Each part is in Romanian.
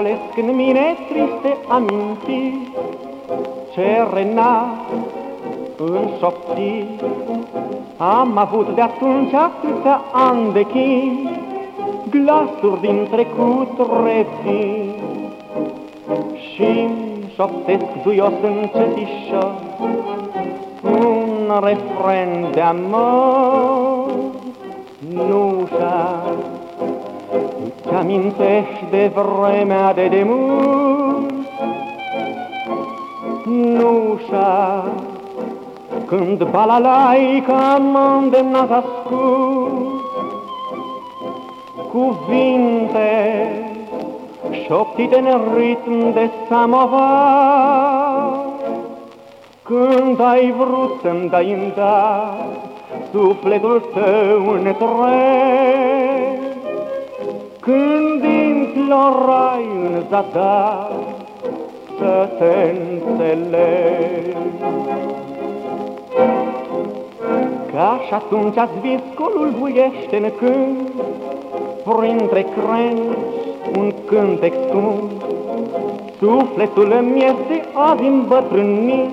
răscolesc în mine triste amintiri, ce renat în șopti. Am avut de atunci atâția ani de chin, glasuri din trecut revin și șoptesc duios încetișor un refren de amor. Nu șa, îți amintești de vremea de demult? Nu șa, când balalaica m-a îndemnat ascult, cuvinte șoptite în ritm de samovar. Când ai vrut să-mi dai în dar sufletul tău întreg, când implorai în zadar să te înțeleg. Ca și atunci viscolul buiește în cânt, printre crengi un cântec scund. Sufletul îmi este azi îmbătrânit,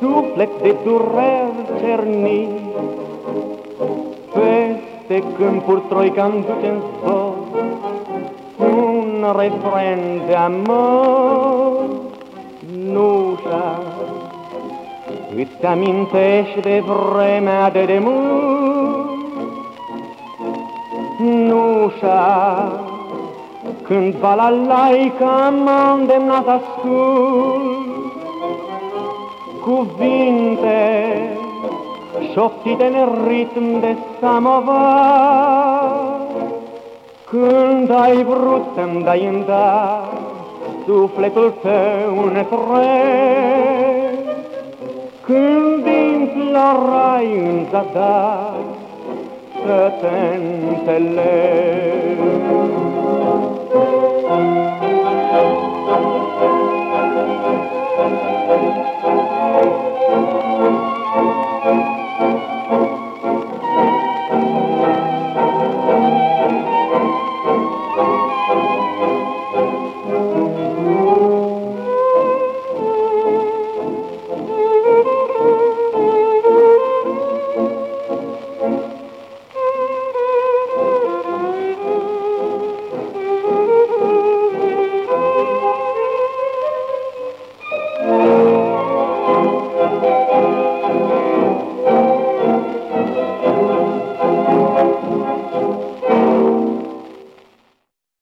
suflet de dureri cernit. Peste câmpuri troica-mi duce în zbor, un refren de amor. Nu îți amintești de vremea de demult? Nu când balalaica m-a îndemnat ascult, cuvinte șoptite în ritm de samovar, când ai vrut să-mi dai în dar sufletul tău întreg, când implorai în zadar să te înțeleg.